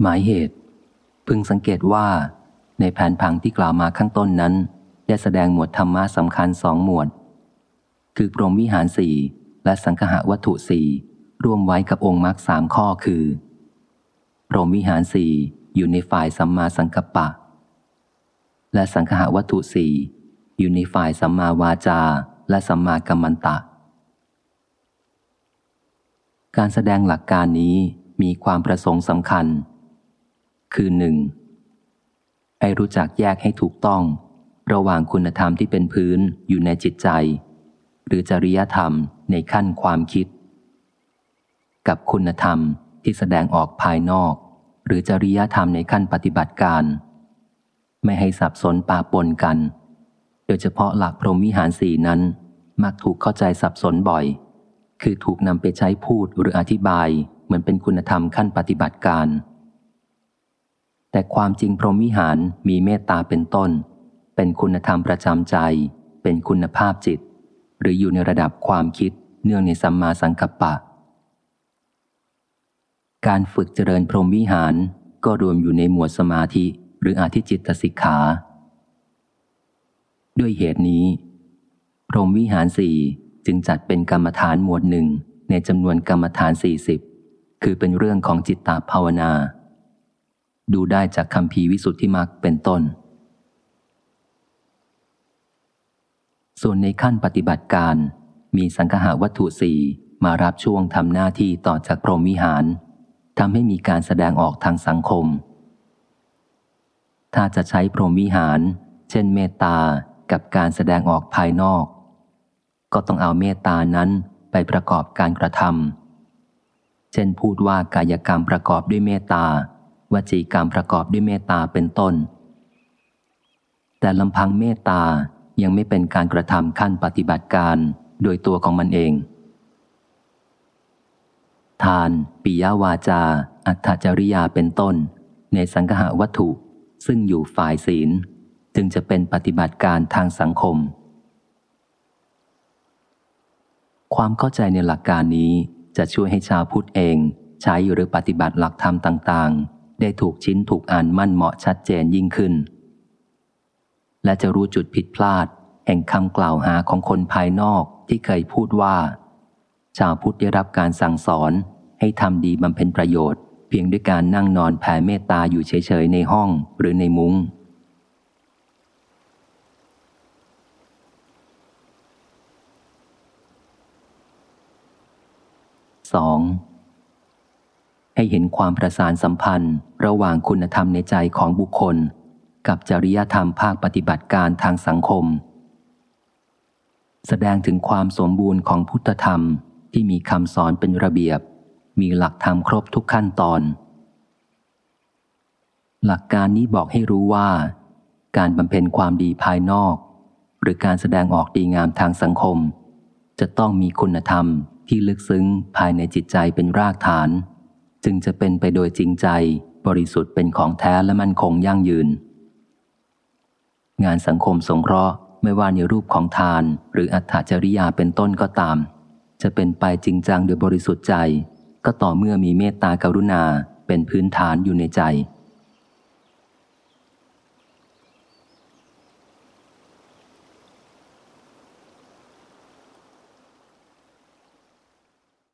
หมายเหตุ พึงสังเกตว่า ในแผนผังที่กล่าวมาข้างต้นนั้น ได้แสดงหมวดธรรมะสำคัญสองหมวด คือพรหมวิหารสี่และสังหะวัตถุสี่ร่วมไว้กับองค์มรรคสามข้อคือ พรหมวิหารสี่อยู่ในฝ่ายสัมมาสังกัปปะ และสังหะวัตถุสี่อยู่ในฝ่ายสัมมาวาจาและสัมมากัมมันตะ การแสดงหลักการนี้มีความประสงค์สำคัญ คือหนึ่งให้รู้จักแยกให้ถูกต้อง ระหว่างคุณธรรมที่เป็นพื้นอยู่ในจิตใจ หรือจริยธรรมในขั้นความคิด กับคุณธรรมที่แสดงออกภายนอก หรือจริยธรรมในขั้นปฏิบัติการ ไม่ให้สับสนปาปนกัน โดยเฉพาะหลักพรหมวิหารสี่นั้น มักถูกเข้าใจสับสนบ่อย คือถูกนำไปใช้พูดหรืออธิบายเหมือนเป็นคุณธรรมขั้นปฏิบัติการ แต่ความจริงพรหมวิหารมีเมตตาเป็นต้น เป็นคุณธรรมประจำใจ เป็นคุณภาพจิต หรืออยู่ในระดับความคิดเนื่องในสัมมาสังกัปปะ การฝึกเจริญพรหมวิหารก็รวมอยู่ในหมวดสมาธิ หรืออาธิจิตสิกขา ด้วยเหตุนี้ พรหมวิหารสี่จึงจัดเป็นกรรมฐานหมวดหนึ่งในจำนวนกรรมฐานสี่สิบคือเป็นเรื่องของจิตตภาวนา ดูได้จากคำพีวิสุทธิมักเป็นต้น ส่วนในขั้นปฏิบัติการ มีสังหาวัตถุสี่มารับช่วงทำหน้าที่ต่อจากพรหมวิหารทำให้มีการแสดงออกทางสังคม ถ้าจะใช้พรหมวิหาร เช่นเมตตากับการแสดงออกภายนอก ก็ต้องเอาเมตตานั้นไปประกอบการกระทำเช่นพูดว่ากายกรรมประกอบด้วยเมตตา วจีกรรมประกอบด้วยเมตตาเป็นต้น แต่ลำพังเมตตายังไม่เป็นการกระทำขั้นปฏิบัติการโดยตัวของมันเอง ทาน ปิยวาจา อัตจริยาเป็นต้น ในสังหาวัตถุ ซึ่งอยู่ฝ่ายศีล จึงจะเป็นปฏิบัติการทางสังคม ความเข้าใจในหลักการนี้จะช่วยให้ชาวพุทธเองใช้หรือปฏิบัติหลักธรรมต่าง ได้ถูกชิ้นถูกอ่านมั่นเหมาะชัดเจนยิ่งขึ้น และจะรู้จุดผิดพลาด แห่งคำกล่าวหาของคนภายนอกที่เคยพูดว่า ชาวพุทธได้รับการสั่งสอนให้ทำดีบำเพ็ญประโยชน์ เพียงด้วยการนั่งนอนแผ่เมตตาอยู่เฉยๆในห้องหรือในมุง้ง 2. ให้เห็นความประสานสัมพันธ์ ระหว่างคุณธรรมในใจของบุคคล กับจริยธรรมภาคปฏิบัติการทางสังคม แสดงถึงความสมบูรณ์ของพุทธธรรมที่มีคำสอนเป็นระเบียบ มีหลักธรรมครบทุกขั้นตอน หลักการนี้บอกให้รู้ว่า การบำเพ็ญความดีภายนอก หรือการแสดงออกดีงามทางสังคม จะต้องมีคุณธรรมที่ลึกซึ้งภายในจิตใจเป็นรากฐาน จึงจะเป็นไปโดยจริงใจ บริสุทธิ์เป็นของแท้และมั่นคงยั่งยืน งานสังคมสงเคราะห์ไม่ว่าในรูปของทาน หรืออัตถจริยาเป็นต้นก็ตาม จะเป็นไปจริงจังโดยบริสุทธิ์ใจ ก็ต่อเมื่อมีเมตตากรุณาเป็นพื้นฐานอยู่ในใจ